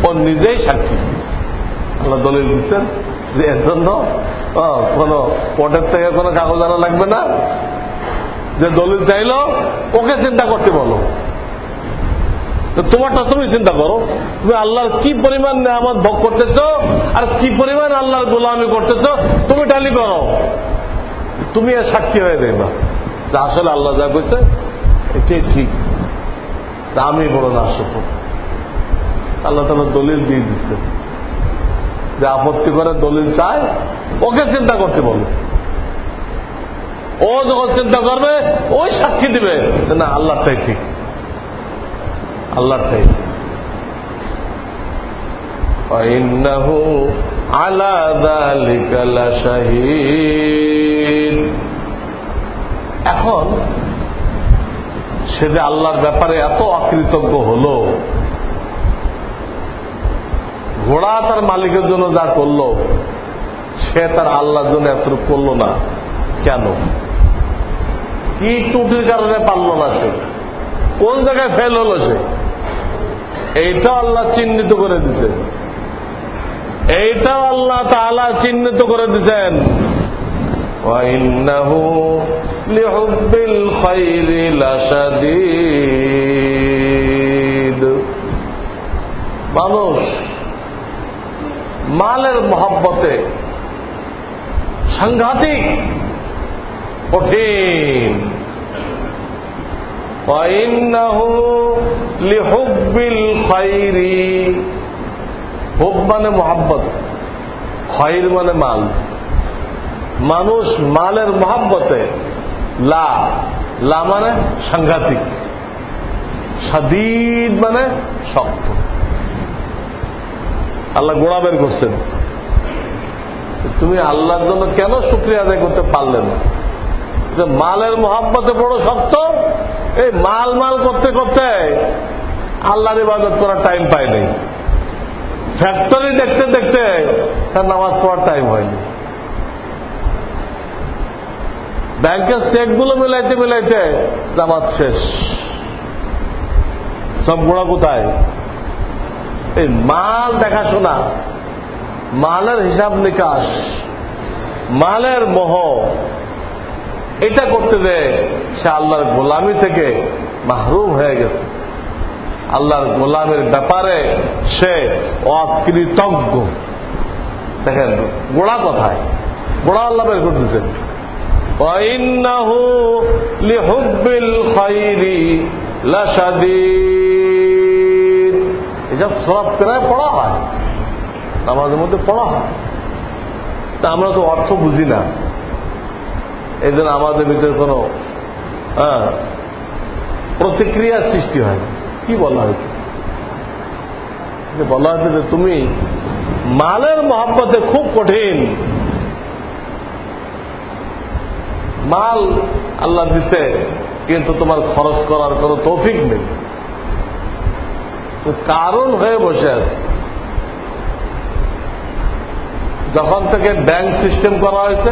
ও নিজেই সাক্ষী। আল্লাহ দলিল দিচ্ছেন যে এর জন্য কোন পটের থেকে কোনো কাগজ আনা লাগবে না। যে দলিল চাইল, ওকে চিন্তা করতে বলো। তোমারটা তুমি চিন্তা করো তুমি আল্লাহর কি পরিমাণ আমার ভোগ করতেছ আর কি পরিমাণ আল্লাহর গোলামি করতেছ, তুমি টালি করো। তুমি আর সাক্ষী হয়ে দেখবা যে আসলে আল্লাহ যা কইছে, এটাই ঠিক। আমি বড় না আসব আল্লাহ তালা দলিল দিয়ে দিচ্ছে যে আপত্তি করে দলিল চায়, ওকে চিন্তা করতে বলো। ও যখন চিন্তা করবে, ওই সাক্ষী দিবে না, আল্লাহটাই ঠিক। আল্লাহর চাইতে। এখন সে যে আল্লাহর ব্যাপারে এত অকৃতজ্ঞ হল ঘোড়া তার মালিকের জন্য যা করল সে তার আল্লাহর জন্য এতটুক করল না। কেন? কি ত্রুটির কারণে পারল না সে? কোন জায়গায় ফেল হলো সে? এইটা আল্লাহ চিহ্নিত করে দিছে। এইটা আল্লাহ তালা চিহ্নিত করে দিছেন। মানুষ মালের মহব্বতে সাংঘাতিক, কঠিন। লিহুব্বিল খৈরি হুব মানে মোহাব্বত খৈর মানে মাল। মানুষ মালের মহাব্বতে, লা লা মানে সাংঘাতিক। সাদিদ মানে শক্ত। আল্লাহ গোড়া বের করছেন। তুমি আল্লাহর জন্য কেন শুক্রিয়া আদায় করতে পারলে না? যে মালের মহাব্বতে বড় শক্ত, এই মাল মাল করতে করতে আল্লাহর ইবাদত করার টাইম পায় নাই। ফ্যাক্টরি দেখতে দেখতে তার নামাজ পড়ার টাইম হয়নি ব্যাংকের চেকগুলো মিলাইতে মিলাইতে নামাজ শেষ। সব গোড়া কোথায়? এই মাল দেখাশোনা, মালের হিসাব নিকাশ, মালের মোহ এটা করতে দেয় সে আল্লাহর গোলামি থেকে মাহরুম হয়ে গেছে। আল্লাহর গোলামের ব্যাপারে সে অকৃতজ্ঞ। দেখেন, গোড়া কথায়? গোড়া আল্লাহ বের করতেছেন এসব সব প্রায় পড়া হয়। আমাদের মধ্যে পড়া হয়। তা আমরা তো অর্থ বুঝি না। এই জন্য আমাদের ভিতরে কোনো হ্যাঁ, প্রতিক্রিয়ার সৃষ্টি হয় কি বলা হয়েছে? বলা হয়েছে যে তুমি মালের মহাব্বতে খুব কঠিন। মাল আল্লাহ দিছে কিন্তু তোমার খরচ করার কোনো তৌফিক নেই। কারণ হয়ে বসে আছে। যখন থেকে ব্যাংক সিস্টেম করা হয়েছে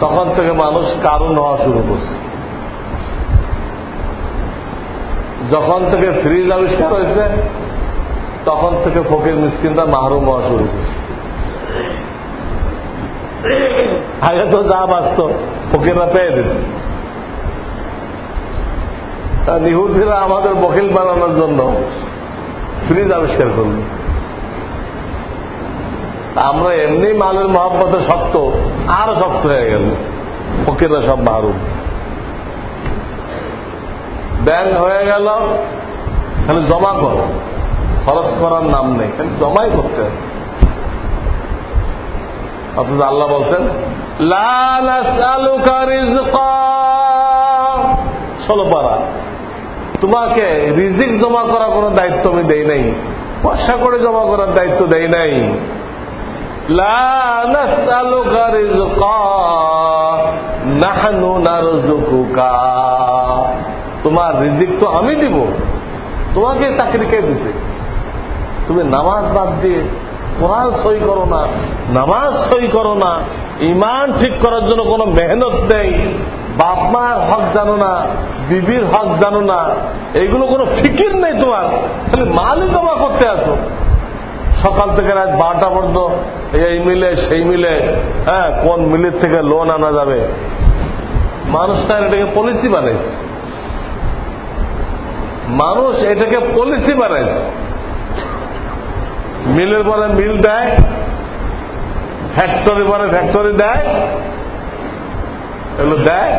তখন থেকে মানুষ কারণ হওয়া শুরু করছে। যখন থেকে ফ্রিজ আবিষ্কার হয়েছে, তখন থেকে ফকির মিসকিনটা মাহরুম হওয়া শুরু করছে। আগে তো যা বাঁচত, ফকিররা পেয়ে দিত। নিহুদিরা আমাদের বকিল বানানোর জন্য ফ্রিজ আবিষ্কার করল। আমরা এমনি মালের মহাব্বতে শক্ত আরও শক্ত হয়ে গেল। ফকিররা সব মাহরুম ব্যাংক হয়ে গেল, খালি জমা করো। খরচ করার নাম নেই, খালি জমাই করতে আসছে অথচ আল্লাহ বলছেন ষোলো পারা, তোমাকে রিজিক জমা করা কোনো দায়িত্ব আমি দেই নাই। পয়সা করে জমা করার দায়িত্ব দেই নাই। তোমার রিজিক তো আমি দিব, তোমাকে চাকরি কে দিতে তুমি নামাজ বাদ দিয়ে কোরআন সই করো না, নামাজ সই করো না ইমান ঠিক করার জন্য কোনো মেহনত নেই, বাপ মার হক জানো না, বিবির হক জানো না, এইগুলো কোনো ফিকির নেই তোমার। খালি মালই জমা করতে আসো। সকাল থেকে রাত বারোটা পর্যন্ত এই মিলে, সেই মিলে হ্যাঁ কোন মিলের থেকে লোন আনা যাবে? মানুষটা এটাকে পলিসি বানাইছে। মানুষ এটাকে পলিসি বানাইছে। মিলের পরে মিল দেয় ফ্যাক্টরি পরে ফ্যাক্টরি দেয়, এগুলো দেয়।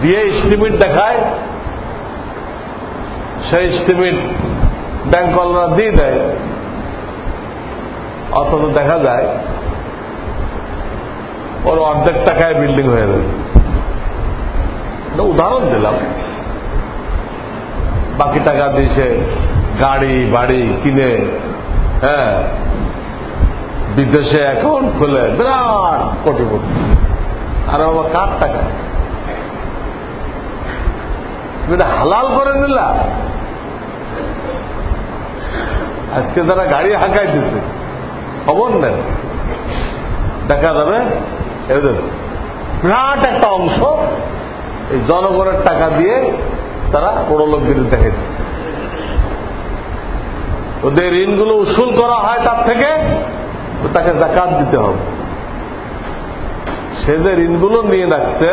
দিয়ে স্টিমিট দেখায়। সেই স্টিমিট ব্যাংকলরা দিয়ে দেয়। অথচ দেখা যায়, ওর অর্ধেক টাকায় বিল্ডিং হয়ে যাবে উদাহরণ দিলাম। বাকি টাকা দিয়েছে গাড়ি, বাড়ি কিনে হ্যাঁ বিদেশে অ্যাকাউন্ট খুলে, বিরাট কোটিপতি। আর বাবা কার টাকা? তুমি হালাল করে নিলা? আজকে তারা গাড়ি হাঁকাই দিচ্ছে খবর নেন দেখা যাবে এদের বিরাট একটা অংশ এই জনগণের টাকা দিয়ে তারা বড়লোকদের দেখে দিচ্ছে ওদের ঋণগুলো উসুল করা হয় তার থেকে, তাকে জাকাত দিতে হবে। সে যে ঋণগুলো নিয়ে রাখছে,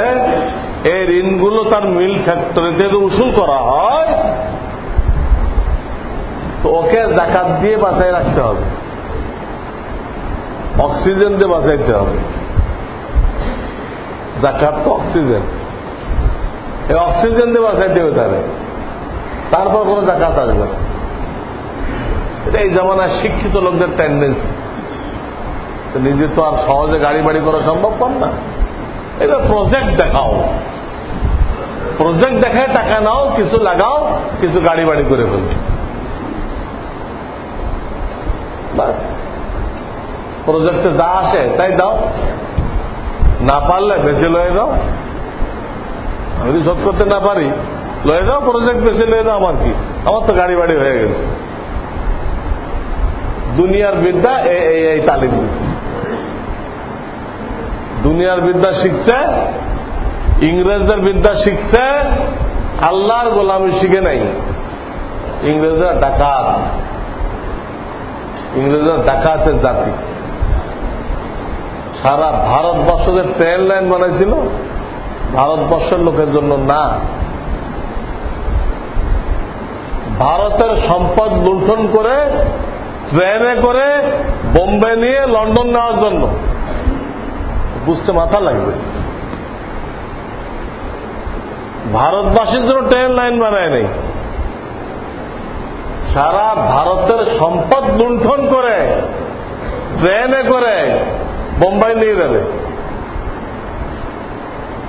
এই ঋণগুলো তার মিল ফ্যাক্টরিতে উসুল করা হয় তো ওকে জাকাত দিয়ে বাঁচাই রাখতে হবে। অক্সিজেন দিয়ে বাঁচাইতে হবে। জাকাত তো অক্সিজেন। এই অক্সিজেন দিয়ে বাঁচাইতে হবে তারে। তারপর কোনো জাকাত আসবে এটা এই জামানায় শিক্ষিত লোকদের টেন্ডেন্সি নিজে তো আর সহজে গাড়ি বাড়ি করা সম্ভব না। এটা প্রজেক্ট দেখাও। প্রজেক্ট দেখায় টাকা নাও, কিছু লাগাও, কিছু গাড়ি বাড়ি করে ফেলবে প্রজেক্টে যা আসে, তাই দাও। না পারলে বেশি লয়ে দাও আমি যদি শোধ করতে না পারি, লয়ে দাও প্রজেক্ট বেশি লয়ে দাও আমার কি? আমার তো গাড়ি বাড়ি হয়ে গেছে। দুনিয়ার বিদ্যা এই তালিম দিচ্ছে। দুনিয়ার বিদ্যা শিখছে, ইংরেজদের বিদ্যা শিখছে, আল্লাহর গোলামি শিখে নাই। ইংরেজরা ডাকাত। ইংরেজরা ডাকাতের জাতি। সারা ভারতবর্ষ যে ট্রেন লাইন বানাইছিল, ভারতবর্ষের লোকের জন্য না। ভারতের সম্পদ লুণ্ঠন করে, ট্রেনে করে বোম্বে নিয়ে লন্ডন নেওয়ার জন্য। বুঝতে মাথা লাগবে। ভারতবাসীর জন্য ট্রেন লাইন বানায় নেই। সারা ভারতের সম্পদ লুণ্ঠন করে, ট্রেনে করে, বোম্বাই নিয়ে যাবে।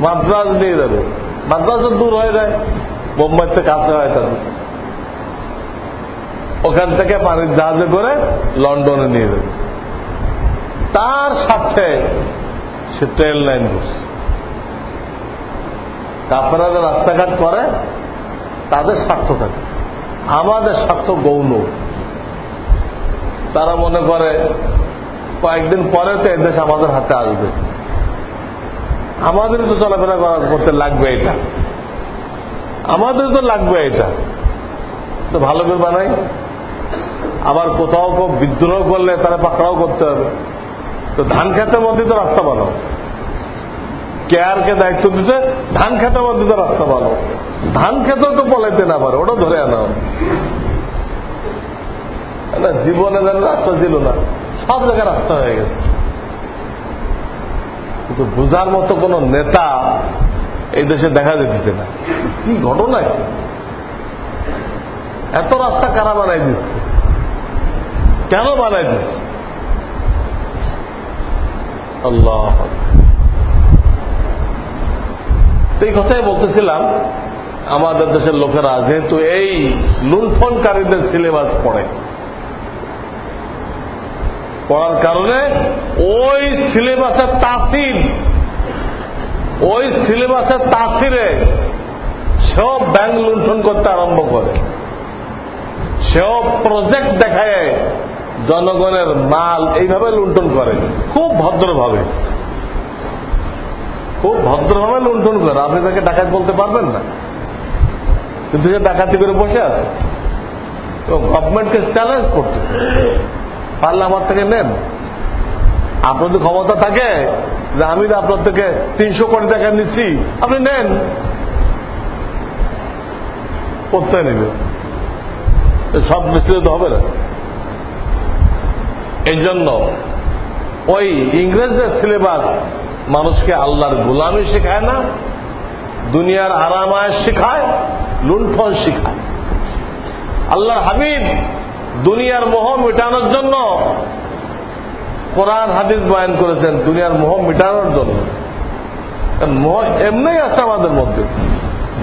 মাদ্রাজ নিয়ে যাবে। মাদ্রাজ দূর হয়ে যায়। বোম্বাই থেকে কাছে হয় তাদের। ওখান থেকে পানির জাহাজে করে লন্ডনে নিয়ে যাবে। তার সাথে সে ট্রেন লাইন বসে কাপড়া রাস্তাঘাট করে, তাদের স্বার্থ থাকে। আমাদের স্বার্থ গৌণ। তারা মনে করে, কয়েকদিন পরে তো এদেশ আমাদের হাতে আসবে। আমাদের তো চলাফেরা করতে লাগবে এটা। আমাদের তো লাগবে এটা। তো ভালো করে বানাই। আবার কোথাও কেউ বিদ্রোহ করলে তারা পাকড়াও করতে হবে। তো ধান খেতের মধ্যে তো রাস্তা বানাও। কেয়ারকে দায়িত্ব দিতে, ধান খেতের মধ্যে তো রাস্তা বানাও ধান খেতেও তো পলাইতে না পারে, ওটা ধরে আনা না, জীবনে যেন রাস্তা ছিল না, সব জায়গায় রাস্তা হয়ে গেছে। কিন্তু বোঝার মতো কোন নেতা এই দেশে দেখা যেতেছে না। কি ঘটনা এত রাস্তা কারা বানাই দিচ্ছে? কেন বানাই দিচ্ছে? আল্লাহ এই কথাই বলতেছিলাম, আমাদের দেশের লোকেরা, যেহেতু এই লুণ্ঠনকারীদের সিলেবাস পড়ে। পড়ার কারণে ওই সিলেবাসের তাসির ওই সিলেবাসের তাসিরে সব ব্যাংক লুণ্ঠন করতে আরম্ভ করে। সেও প্রজেক্ট দেখায় জনগণের মাল এইভাবে লুণ্ঠন করে, খুব ভদ্রভাবে। খুব ভদ্রভাবে লুণ্ঠন করে। আপনি তাকে ডাকাত বলতে পারবেন না। কিন্তু সে ডাকাতি করে বসে আছে। তো গভর্নমেন্টকে চ্যালেঞ্জ করতে পারলে আমার থেকে নেন। আপনার ক্ষমতা থাকে, যে আমি আপনার থেকে তিনশো কোটি টাকা নিচ্ছি, আপনি নেন। করতে নেবে। সব মিশ্রিত হবে না। এই জন্য ওই ইংরেজদের সিলেবাস মানুষকে আল্লাহর গোলামি শেখায় না, দুনিয়ার আরামায় শেখায়, লুণ্ঠন শেখায়। আল্লাহর হাবিব দুনিয়ার মোহ মেটানোর জন্য কোরআন, হাদিস বয়ান করেছেন দুনিয়ার মোহ মেটানোর জন্য। মোহ এমনি আছে আমাদের মধ্যে।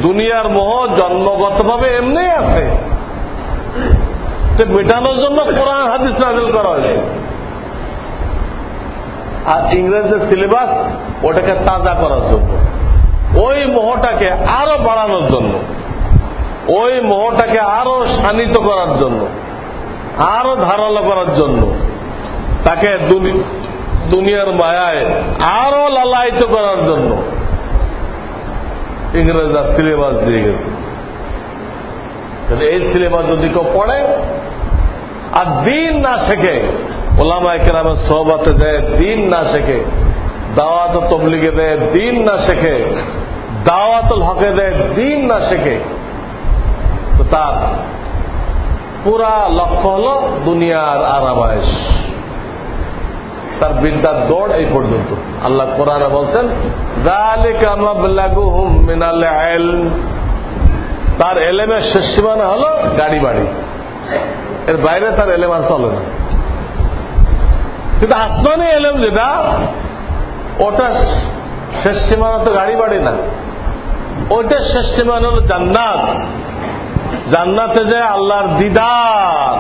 দুনিয়ার মোহ জন্মগতভাবে এমনি আছে। মেটানোর জন্য কোরআন, হাদিস নাজিল করা হয়েছে। আর ইংরেজদের সিলেবাস ওটাকে তাজা করার জন্য। ওই মোহটাকে আরও বাড়ানোর জন্য। ওই মোহটাকে আরও শানিত করার জন্য। আরও ধারালো করার জন্য। তাকে দুনিয়ার মায়ায় আরও লালায়িত করার জন্য ইংরেজরা সিলেবাস দিয়ে গেছে। এই সিলেবাস যদি কেউ পড়ে, আর দিন না শেখে ওলামা একরামের সহবাতে দেয়, দিন না শেখে। দাওয়াত তবলিগে দেয়, দিন না শেখে। দাওয়াতুল হকে দেয়, দিন না শেখে। তো তার পুরা লক্ষ্য হল দুনিয়ার আরামায়েশ। তার বিদ্যার দৌড় এই পর্যন্ত। আল্লাহ কোরআনে বলছেন তার এলেমের শেষ সীমানা হল গাড়ি বাড়ি। এর বাইরে তার এলেম আর চলে না। কিন্তু আসমানি এলেম যেটা ওটা শেষ সীমানা তো গাড়ি বাড়ি না। ওইটা শেষ সীমানা হল জান্নাত। জান্নাতে যায় আল্লাহর দিদার।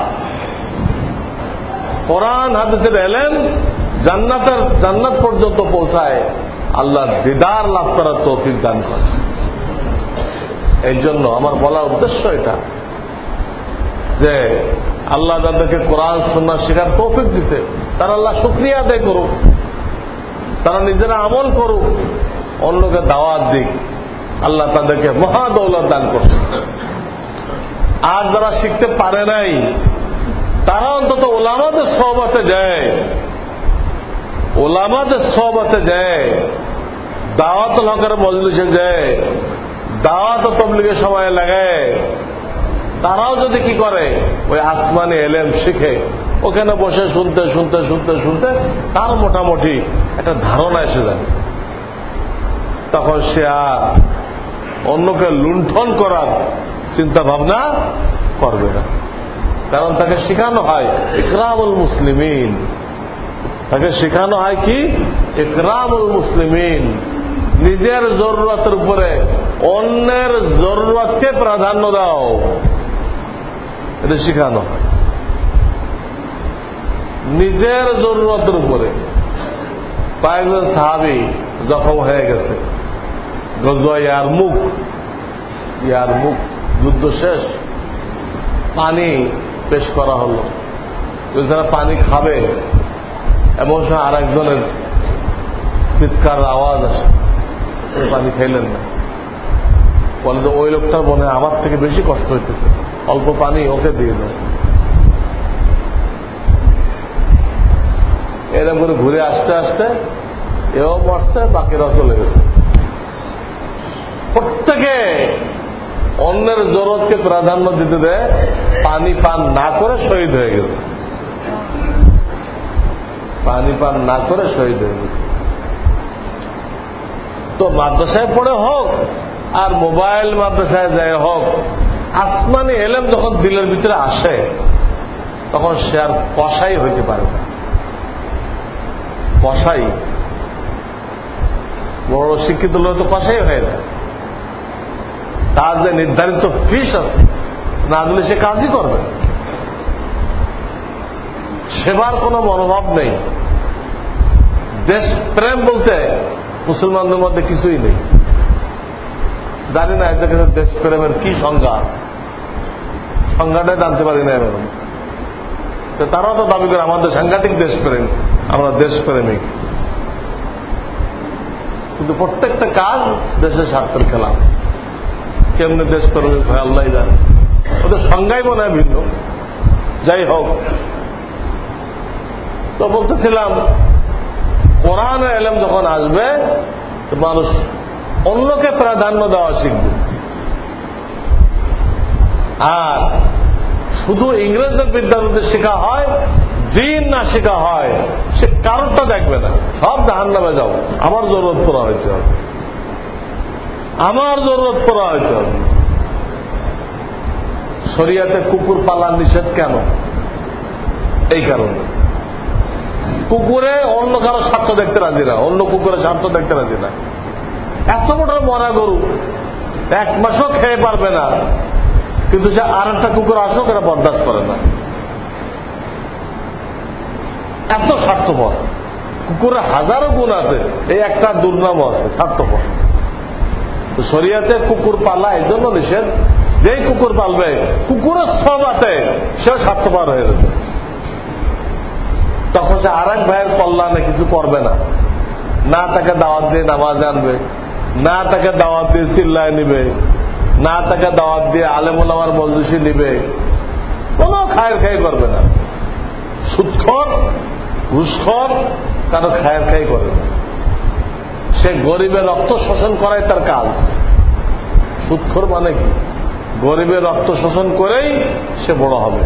কোরআন হাদিসের এলেন, জান্নাতের, জান্নাত পর্যন্ত পৌঁছায় আল্লাহর দিদার লাভ করার তৌফিক দান করে। এই জন্য আমার বলার উদ্দেশ্য এটা যে আল্লাহ যাদেরকে কোরআন সন্না শেখার তৌফিক দিছে তারা আল্লাহ শুক্রিয়া আদায় করুক। তারা নিজেরা আমল করুক। অন্যকে দাওয়াত দিক। আল্লাহ তাদেরকে মহাদৌলত দান করছে আর যারা শিখতে পারে নাই, তারা অন্তত ওলামাদের সহবাতে যায়। ওলামাদের সহবাতে যায়। দাওয়াত হকের মজলিসে যায়। দাওয়াত তবলিগের সময় লাগায়। তারাও যদি কি করে, ওই আসমানি এলেম শিখে ওখানে বসে শুনতে শুনতে শুনতে শুনতে তার মোটামুটি একটা ধারণা এসে যায়। তখন সে আর অন্যকে লুণ্ঠন করার চিন্তা ভাবনা করবে না। কারণ তাকে শেখানো হয়, ইকরামুল মুসলিমিন। তাকে শেখানো হয় কি? ইকরামুল মুসলিমিন। নিজের জরুরতের উপরে অন্যের জরুরতকে প্রাধান্য দাও। এটা শেখানো হয়। নিজের জরুরতের উপরে। কয়েকজন সাহাবি জখম হয়ে গেছে। ইয়ার মুখ। ইয়ার মুখ যুদ্ধ শেষ। পানি পেশ করা হলো। যারা পানি খাবে, এমন সময় আর একজনের চিৎকার আওয়াজ আসে। পানি খাইলেন না। বলে ওই লোকটার মনে আমার থেকে বেশি কষ্ট হইতেছে। অল্প পানি ওকে দিয়ে দেয় এরকম করে ঘুরে আসতে আসতে এও মরছে, বাকিরাও চলে গেছে। প্রত্যেকে অন্যের জরুরতকে প্রাধান্য দিতে দেয় পানি পান না করে শহীদ হয়ে গেছে। পানি পান না করে শহীদ হয়ে গেছে। তো মাদ্রাসায় পড়ে হোক আর মোবাইল মাদ্রাসায় যায় হোক, আসমানি এলেম যখন দিলের ভিতরে আসে, তখন সে আর কষাই হইতে পারে না। কষাই বড় শিক্ষিত লোক তো কষাই হয়ে যায়। তার যে নির্ধারিত ফিস আছে, না দিলে সে কাজই করবে সেবার কোনো মনোভাব নেই। দেশ প্রেম বলতে মুসলমানদের মধ্যে কিছুই নেই। জানি না এদের কাছে দেশ প্রেমের কি সংজ্ঞা। সংজ্ঞাটাই জানতে পারি না তো তারাও তো দাবি করে আমাদের সাংঘাতিক দেশপ্রেম আমরা দেশপ্রেমিক কিন্তু প্রত্যেকটা কাজ দেশের স্বার্থের খেলা। কেমনি দেশপ্রেমিক হয় আল্লাহ জানে। ওদের সংজ্ঞাই মনে হয় ভিন্ন। যাই হোক, তো বলতেছিলাম, কোরআন এলেম যখন আসবে, তো মানুষ অন্যকে প্রাধান্য দেওয়া শিখবে। আর শুধু ইংরেজদের মধ্যে শেখা হয়, দিন না শেখা হয়, সে কারণটা দেখবে না। সব জাহান নামে যাও। আমার জরুরত পড়া হয়েছে আমার জরুরত পড়া হবে। শরিয়াতে কুকুর পালা নিষেধ কেন? এই কারণে। কুকুরে অন্য কারও স্বার্থ দেখতে রাজি না। অন্য কুকুরের স্বার্থ দেখতে রাজি না। এত বড় মরা গরু, এক মাসও খেয়ে পারবে না। কিন্তু সে আর একটা কুকুর আসুক, এরা বরদাস্ত করে না। এত স্বার্থপর। কুকুরের হাজারো গুণ আছে, এই একটা দুর্নামও আছে, স্বার্থপর। শরিয়াতে কুকুর পালা এই জন্য নিষেধ। যেই কুকুর পালবে, কুকুরের সব আছে, সেও স্বার্থপর হয়ে যাবে। তখন সে আর এক ভাইয়ের কল্যাণে কিছু করবে না। না তাকে দাওয়াত দিয়ে নামাজ আনবে, না তাকে দাওয়াত দিয়ে চিল্লায় নিবে। না তাকে দাওয়াত দিয়ে আলেমুলামার মজলিসি নিবে, কোন খায়ের খাই করবে না। সুৎখর, ঘুষখর, কারও খায়ের খাই করবে না। সে গরিবের রক্ত শোষণ করাই তার কাজ। সুৎখর মানে কি? গরিবের রক্ত শোষণ করেই সে বড় হবে।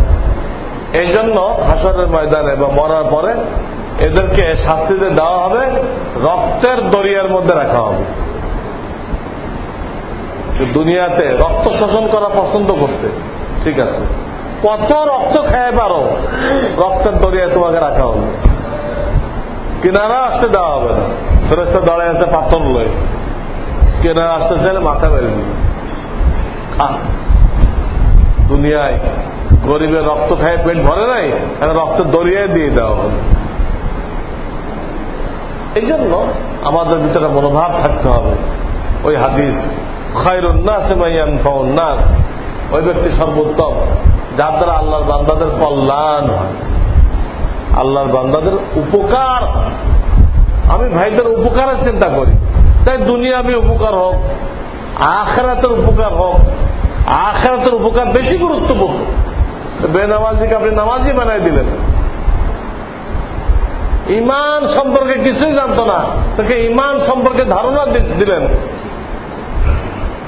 এই জন্য হাসরের ময়দানে বা মরার পরে এদেরকে শাস্তিতে দেওয়া হবে, রক্তের দরিয়ার মধ্যে রাখা হবে। দুনিয়াতে রক্ত শোষণ করা পছন্দ করতে ঠিক আছে। কত রক্ত খেয়ে পারো, রক্তের দরিয়ায় তোমাকে রাখা হবে। কিনারা আসতে দেওয়া হবে না। ফেরস্তা দাঁড়ায় আছে পাথর লয়। কিনারা আসতে চাইলে মাথা বেড়ে দিবে। দুনিয়ায় গরিবের রক্ত খায়, পেট ভরে নাই রক্ত দরিয়ায় দিয়ে দেওয়া হবে। এই জন্য আমাদের ভিতরে মনোভাব থাকতে হবে। ওই হাদিস নাস ওই ব্যক্তি সর্বোত্তম, যার দ্বারা আল্লাহর বান্দাদের কল্যাণ হয়। আল্লাহর বান্দাদের উপকার আমি ভাইদের উপকারের চিন্তা করি। তাই দুনিয়া আমি উপকার হোক, আখেরাতের উপকার হোক, আখেরাতের উপকার বেশি গুরুত্বপূর্ণ। বেনামাজিকে আপনি নামাজি বানাই দিলেন। ইমান সম্পর্কে কিছুই জানতো না। তাকে ইমান সম্পর্কে ধারণা দিলেন।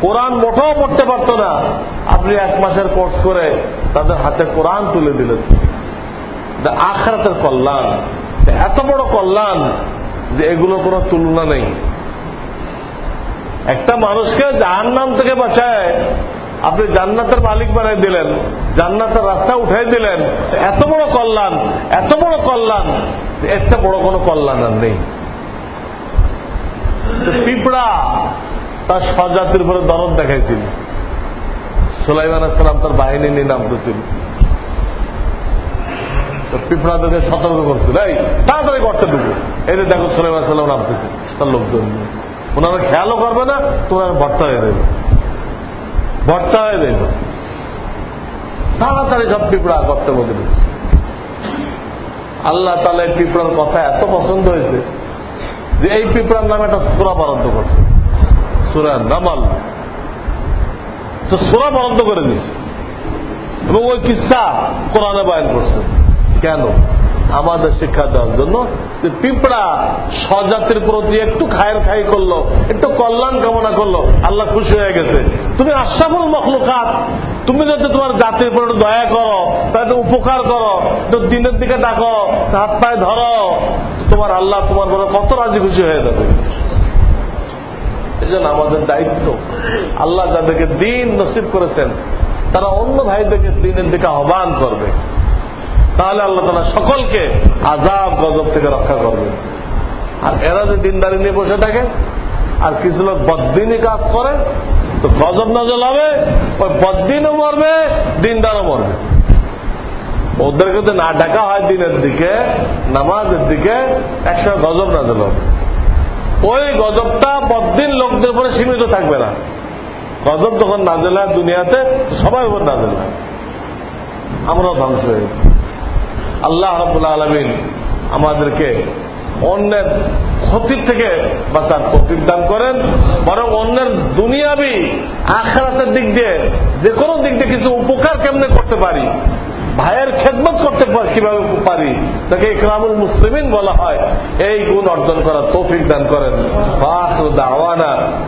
কোরআন মোটাও পড়তে পারত না। আপনি এক মাসের কোর্স করে তাদের হাতে কোরআন তুলে দিলেন। আখরাতের কল্যাণ। এত বড় কল্যাণ যে এগুলো কোনো তুলনা নেই। একটা মানুষকে জাহান নাম থেকে বাঁচায়। আপনি জান্নাতের মালিক বানাই দিলেন, জান্নাতের রাস্তা উঠাই দিলেন। এত বড় কল্যাণ, এত বড় কল্যাণ একটা বড় কোনো কল্যাণ আর নেই। পিঁপড়া তার স্বজাতির উপরে দরদ দেখাইছিল। সুলাইমান আসসালাম তার বাহিনী নিয়ে নামতেছিল পিঁপড়াদেরকে সতর্ক করছিল। এই, তাড়াতাড়ি করতে ঢুকো। এই দেখো সুলাইমান সাল্লাম নামতেছে তার লোকজন ওনারা খেয়ালও করবে না, তোমার ভর্তা হয়ে দেবে ভর্তা হয়ে দেবে তাড়াতাড়ি সব পিঁপড়া করতে বলে দিচ্ছে আল্লাহ তালা পিঁপড়ার কথা এত পছন্দ হয়েছে যে এই পিঁপড়ার নামে একটা সুরা বরাদ্দ করছে। সুরা নামাল। তো সুরা বরাদ্দ করে দিচ্ছে এবং ওই কিসা কোরআনে বায়ন করছে। কেন? আমাদের শিক্ষা দেওয়ার জন্য যে পিঁপড়া স্বজাতির প্রতি একটু খায়ের খাই করল, একটু কল্যাণ কামনা করল, আল্লাহ খুশি হয়ে গেছে। তুমি আশাফুল মখলুকাত, তুমি যদি তোমার জাতির উপর একটু দয়া করো তাদের উপকার করো, একটু দিনের দিকে ডাকো হাত পায়ে ধরো, তোমার আল্লাহ তোমার বড় কত রাজি খুশি হয়ে যাবে। এই আমাদের দায়িত্ব। আল্লাহ যাদেরকে দিন নসিব করেছেন, তারা অন্য ভাইদেরকে দিনের দিকে আহ্বান করবে। তাহলে আল্লাহ তালা সকলকে আজাব গজব থেকে রক্ষা করবে। আর এরা যে দিনদারি নিয়ে বসে থাকে, আর কিছু লোক বদিনই কাজ করে, তো গজব নজল হবে, ওই বদিনও মরবে, দিনদারও মরবে। ওদেরকে যদি না ডাকা হয় দিনের দিকে, নামাজের দিকে, একসাথে গজব নাজল হবে। ওই গজবটা বদিন লোকদের উপরে সীমিত থাকবে না। গজব যখন নাজেল হয় দুনিয়াতে, সবাই উপর নাজেল। হয় আমরাও ধ্বংস হয়ে। আল্লাহ রবুল্লা আলমিন আমাদেরকে অন্যের ক্ষতির থেকে বাঁচার তৌফিক দান করেন। বরং অন্যের দুনিয়াবি, আখরাতের দিক দিয়ে যে কোনো দিক দিয়ে কিছু উপকার কেমনে করতে পারি ভাইয়ের খেদমত করতে পারে, কীভাবে পারি? তাকে ইকরামুল মুসলিমিন বলা হয়। এই গুণ অর্জন করার তৌফিক দান করেন।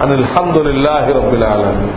আলহামদুলিল্লাহ রবিল আলমী